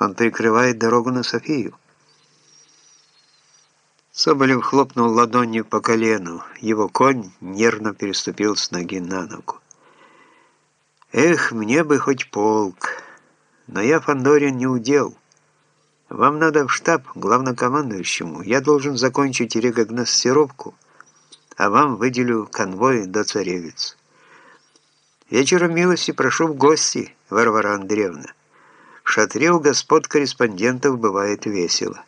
Он прикрывает дорогу на Софию. Соболев хлопнул ладонью по колену. Его конь нервно переступил с ноги на ногу. «Эх, мне бы хоть полк, но я Фандорин не удел. Вам надо в штаб главнокомандующему. Я должен закончить рекогносцировку, а вам выделю конвой до царевиц. Вечером милости прошу в гости, Варвара Андреевна. Шатре у господ корреспондентов бывает весело».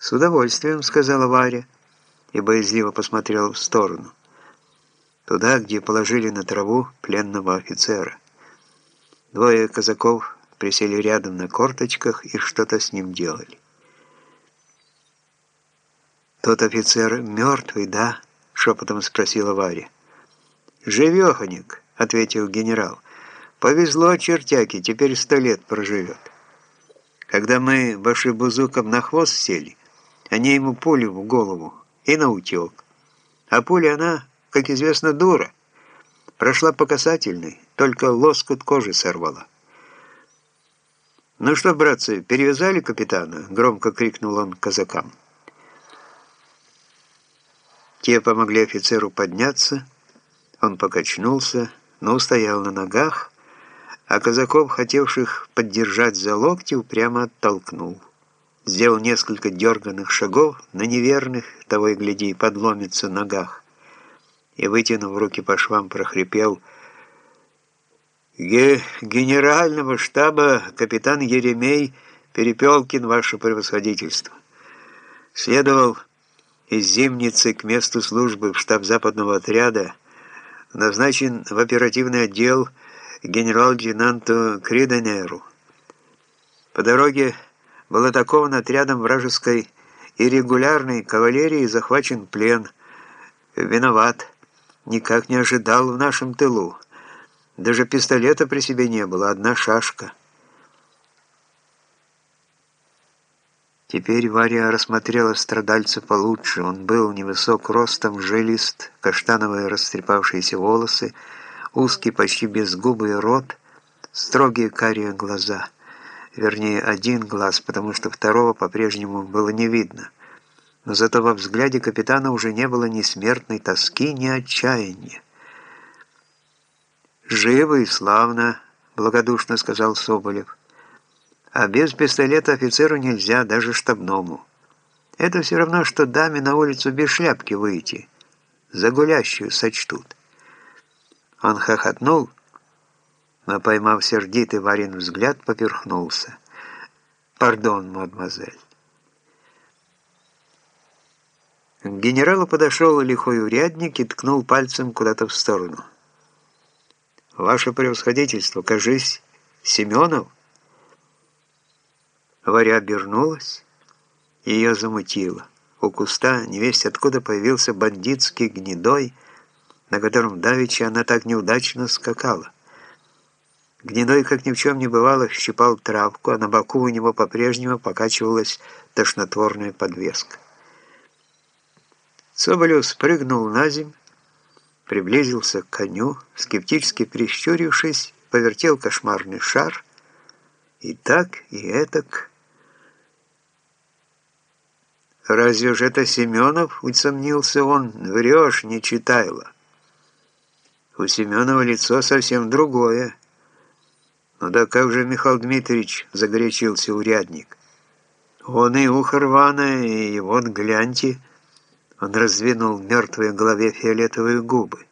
«С удовольствием», — сказала Варя, и боязливо посмотрела в сторону туда, где положили на траву пленного офицера. Двое казаков присели рядом на корточках и что-то с ним делали. «Тот офицер мертвый, да?» — шепотом спросила Варя. «Живеханик», — ответил генерал. «Повезло чертяке, теперь сто лет проживет. Когда мы башибузуком на хвост сели, они ему пулю в голову и наутек. А пуля она как известно, дура. Прошла по касательной, только лоскут кожи сорвала. «Ну что, братцы, перевязали капитана?» — громко крикнул он казакам. Те помогли офицеру подняться, он покачнулся, но устоял на ногах, а казаков, хотевших поддержать за локти, упрямо оттолкнул. Сделал несколько дерганных шагов на неверных, того и гляди, подломится ногах и, вытянув руки по швам, прохрипел Ге «Генерального штаба капитан Еремей Перепелкин, ваше превосходительство. Следовал из Зимницы к месту службы в штаб западного отряда, назначен в оперативный отдел генерал-лейтенанту Криденеру. По дороге был атакован отрядом вражеской и регулярной кавалерии захвачен плен. Виноват никак не ожидал в нашем тылу. Даже пистолета при себе не было, одна шашка. Теперь Варя рассмотрела страдальца получше. Он был невысок ростом, жилист, каштановые растрепавшиеся волосы, узкий, почти безгубый рот, строгие карие глаза. Вернее, один глаз, потому что второго по-прежнему было не видно но зато во взгляде капитана уже не было ни смертной тоски, ни отчаяния. «Живо и славно», — благодушно сказал Соболев. «А без пистолета офицеру нельзя, даже штабному. Это все равно, что даме на улицу без шляпки выйти. За гулящую сочтут». Он хохотнул, но, поймав сердитый Варин взгляд, поперхнулся. «Пардон, мадемуазель». К генералу подошел лихой урядник и ткнул пальцем куда-то в сторону. «Ваше превосходительство, кажись, Семенов?» Варя обернулась, и ее замутило. У куста невесть откуда появился бандитский гнедой, на котором давеча она так неудачно скакала. Гнедой, как ни в чем не бывало, щипал травку, а на боку у него по-прежнему покачивалась тошнотворная подвеска. Соболев спрыгнул на земь, приблизился к коню, скептически прищурившись, повертел кошмарный шар, и так, и этак. «Разве же это Семенов?» — усомнился он. «Врешь, не читайла. У Семенова лицо совсем другое». «Ну да как же, Михаил Дмитриевич?» — загорячился урядник. «Он и ухо рваное, и вот гляньте». Он раздвинул мертвой голове фиолетовые губы.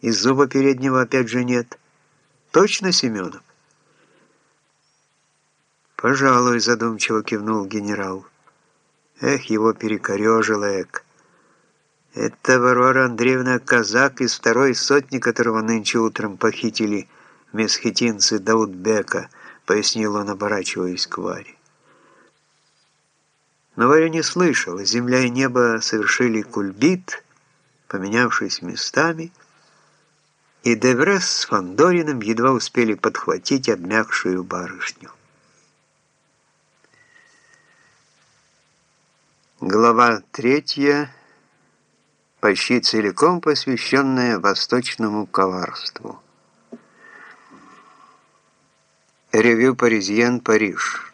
И зуба переднего опять же нет. Точно Семенов? «Пожалуй», — задумчиво кивнул генерал. «Эх, его перекорежило, эк. Это Варвара Андреевна казак из второй сотни, которого нынче утром похитили месхетинцы Даудбека», — пояснил он, оборачиваясь к Варе. Но Варя не слышала. Земля и небо совершили кульбит, поменявшись местами, и Деврес с Фандориным едва успели подхватить обмякшую барышню. Глава третья, почти целиком посвященная восточному коварству. Ревю Паризьен, Париж.